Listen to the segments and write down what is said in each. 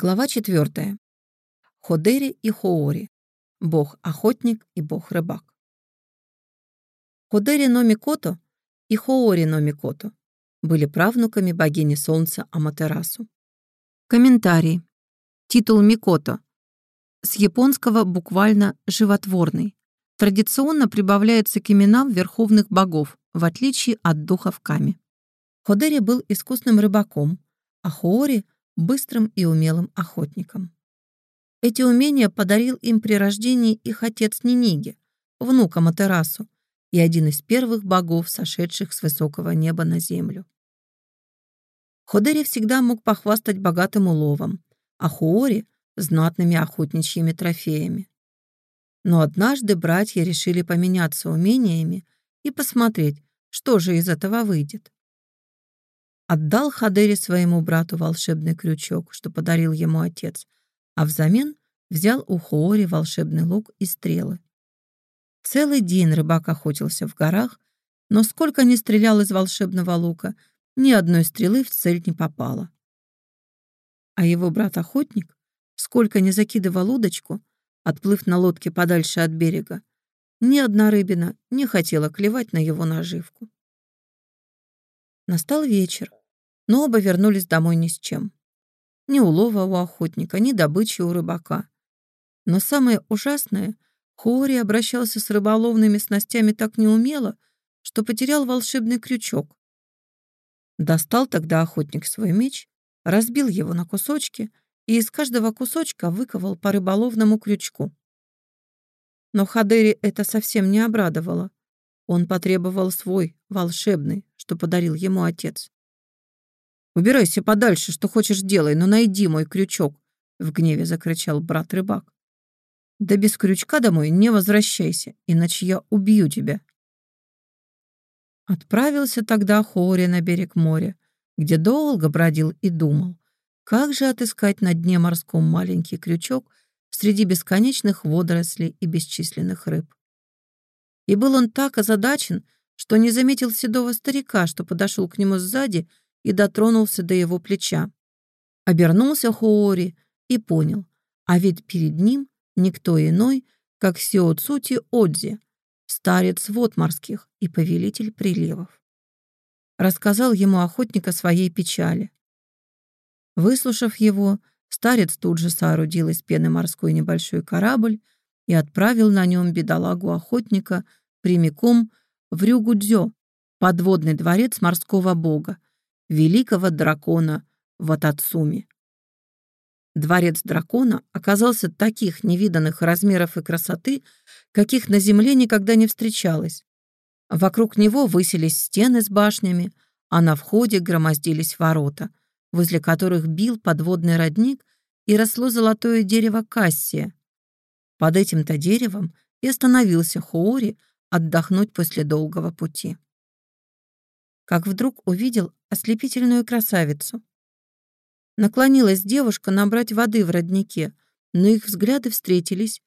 Глава 4. Ходери и Хоори. Бог-охотник и бог-рыбак. Ходери но Микото и Хоори но Микото были правнуками богини солнца Аматерасу. Комментарий. Титул Микото. С японского буквально «животворный». Традиционно прибавляется к именам верховных богов, в отличие от духов Ками. Ходери был искусным рыбаком, а Хоори — быстрым и умелым охотником. Эти умения подарил им при рождении их отец Ниниги, внук Аматерасу, и один из первых богов, сошедших с высокого неба на землю. Ходери всегда мог похвастать богатым уловом, а Хуори — знатными охотничьими трофеями. Но однажды братья решили поменяться умениями и посмотреть, что же из этого выйдет. Отдал Хадери своему брату волшебный крючок, что подарил ему отец, а взамен взял у Хоори волшебный лук и стрелы. Целый день рыбак охотился в горах, но сколько ни стрелял из волшебного лука, ни одной стрелы в цель не попало. А его брат-охотник, сколько ни закидывал удочку, отплыв на лодке подальше от берега, ни одна рыбина не хотела клевать на его наживку. Настал вечер но оба вернулись домой ни с чем. Ни улова у охотника, ни добычи у рыбака. Но самое ужасное, Хори обращался с рыболовными снастями так неумело, что потерял волшебный крючок. Достал тогда охотник свой меч, разбил его на кусочки и из каждого кусочка выковал по рыболовному крючку. Но Хадери это совсем не обрадовало. Он потребовал свой, волшебный, что подарил ему отец. Убирайся подальше, что хочешь делай, но найди мой крючок», — в гневе закричал брат-рыбак. «Да без крючка домой не возвращайся, иначе я убью тебя». Отправился тогда Хори на берег моря, где долго бродил и думал, как же отыскать на дне морском маленький крючок среди бесконечных водорослей и бесчисленных рыб. И был он так озадачен, что не заметил седого старика, что подошел к нему сзади и дотронулся до его плеча. Обернулся Хоори и понял, а ведь перед ним никто иной, как Сио Цути Одзи, старец вод морских и повелитель приливов. Рассказал ему охотник о своей печали. Выслушав его, старец тут же соорудил из пены морской небольшой корабль и отправил на нем бедолагу охотника прямиком в Рюгудзё, подводный дворец морского бога, великого дракона Ватацуми. Дворец дракона оказался таких невиданных размеров и красоты, каких на земле никогда не встречалось. Вокруг него высились стены с башнями, а на входе громоздились ворота, возле которых бил подводный родник и росло золотое дерево кассия. Под этим-то деревом и остановился Хоори отдохнуть после долгого пути как вдруг увидел ослепительную красавицу. Наклонилась девушка набрать воды в роднике, но их взгляды встретились.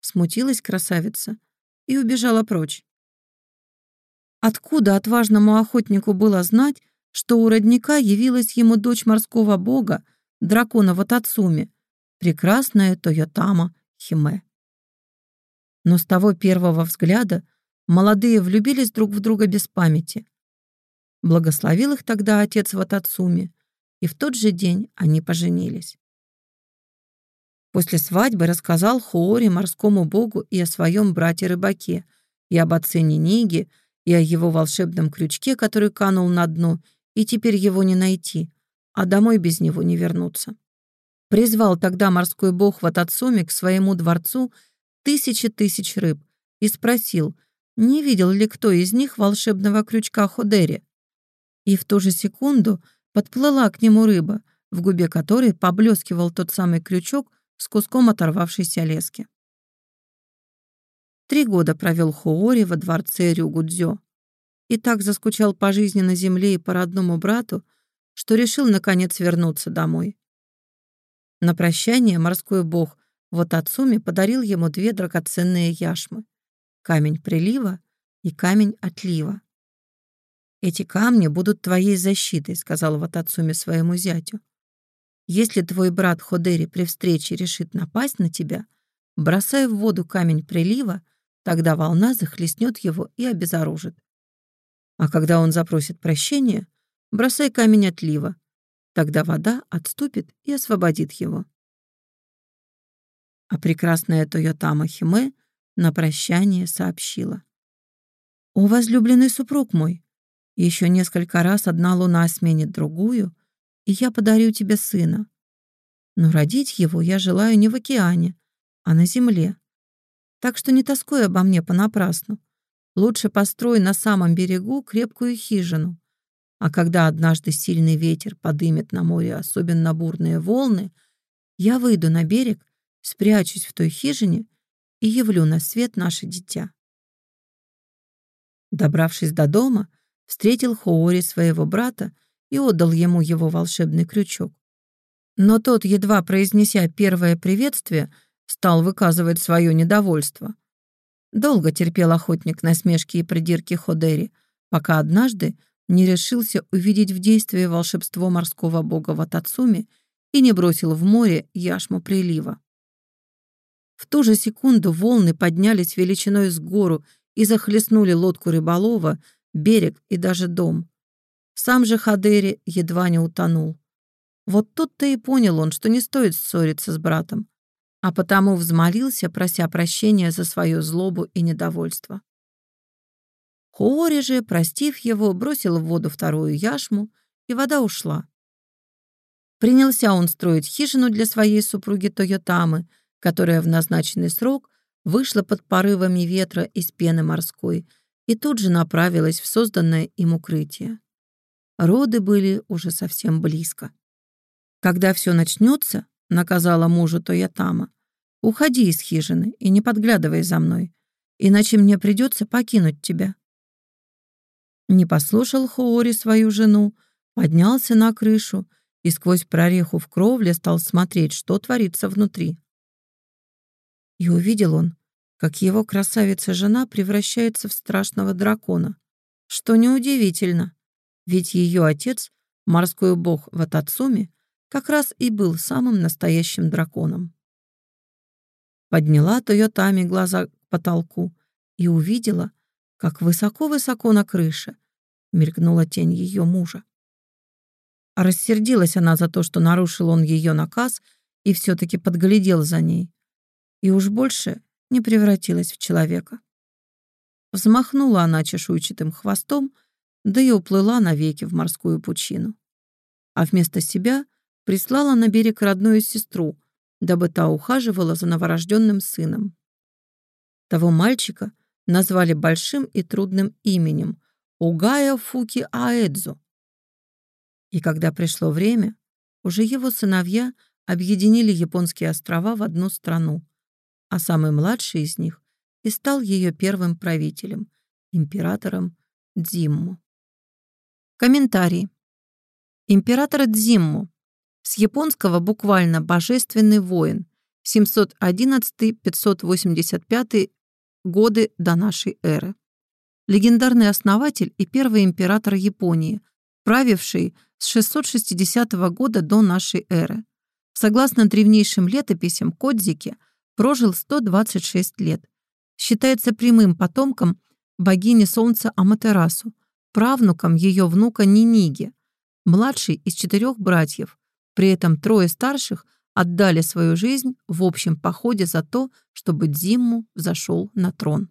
Смутилась красавица и убежала прочь. Откуда отважному охотнику было знать, что у родника явилась ему дочь морского бога, дракона Ватацуми, прекрасная Тойотама Химе? Но с того первого взгляда молодые влюбились друг в друга без памяти. Благословил их тогда отец Ватацуми, и в тот же день они поженились. После свадьбы рассказал Хоори морскому богу и о своем брате-рыбаке, и об отце Ниниге, и о его волшебном крючке, который канул на дно, и теперь его не найти, а домой без него не вернуться. Призвал тогда морской бог Ватацуми к своему дворцу тысячи тысяч рыб и спросил, не видел ли кто из них волшебного крючка Ходери. И в ту же секунду подплыла к нему рыба, в губе которой поблескивал тот самый крючок с куском оторвавшейся лески. Три года провел Хуори во дворце Рюгудзё и так заскучал по жизни на земле и по родному брату, что решил, наконец, вернуться домой. На прощание морской бог Ватацуми подарил ему две драгоценные яшмы — камень прилива и камень отлива. «Эти камни будут твоей защитой», — сказал Ватацуми своему зятю. Если твой брат Ходери при встрече решит напасть на тебя, бросай в воду камень прилива, тогда волна захлестнет его и обезоружит. А когда он запросит прощения, бросай камень отлива, тогда вода отступит и освободит его. А прекрасная Тойотама Химе на прощание сообщила. «О, возлюбленный супруг мой, еще несколько раз одна луна сменит другую, и я подарю тебе сына. Но родить его я желаю не в океане, а на земле. Так что не тоскуй обо мне понапрасну. Лучше построй на самом берегу крепкую хижину. А когда однажды сильный ветер подымет на море особенно бурные волны, я выйду на берег, спрячусь в той хижине и явлю на свет наше дитя. Добравшись до дома, встретил Хоори своего брата и отдал ему его волшебный крючок. Но тот, едва произнеся первое приветствие, стал выказывать свое недовольство. Долго терпел охотник насмешки и придирки Ходери, пока однажды не решился увидеть в действии волшебство морского бога Ватацуми и не бросил в море яшму прилива. В ту же секунду волны поднялись величиной с гору и захлестнули лодку рыболова, берег и даже дом. Сам же Хадери едва не утонул. Вот тут-то и понял он, что не стоит ссориться с братом, а потому взмолился, прося прощения за свою злобу и недовольство. Хуори же, простив его, бросил в воду вторую яшму, и вода ушла. Принялся он строить хижину для своей супруги Тойотамы, которая в назначенный срок вышла под порывами ветра из пены морской и тут же направилась в созданное им укрытие. Роды были уже совсем близко. «Когда все начнется, — наказала мужу Тоятама, — уходи из хижины и не подглядывай за мной, иначе мне придется покинуть тебя. Не послушал Хоори свою жену, поднялся на крышу и сквозь прореху в кровле стал смотреть, что творится внутри. И увидел он, как его красавица-жена превращается в страшного дракона. Что неудивительно, ведь ее отец, морской бог Ватацуми, как раз и был самым настоящим драконом. Подняла Тойотами глаза к потолку и увидела, как высоко-высоко на крыше мелькнула тень ее мужа. Рассердилась она за то, что нарушил он ее наказ и все-таки подглядел за ней. И уж больше не превратилась в человека. Взмахнула она чешуйчатым хвостом, да и уплыла навеки в морскую пучину. А вместо себя прислала на берег родную сестру, дабы та ухаживала за новорожденным сыном. Того мальчика назвали большим и трудным именем Угая Фуки Аэдзу. И когда пришло время, уже его сыновья объединили японские острова в одну страну, а самый младший из них и стал ее первым правителем, императором Дзимму. Комментарий. Император Дзимму. С японского буквально «божественный воин», 711-585 годы до нашей эры. Легендарный основатель и первый император Японии, правивший с 660 года до нашей эры. Согласно древнейшим летописям, Кодзики прожил 126 лет. Считается прямым потомком богини солнца Аматерасу, правнуком ее внука Ниниги, младший из четырех братьев. При этом трое старших отдали свою жизнь в общем походе за то, чтобы Дзимму взошел на трон.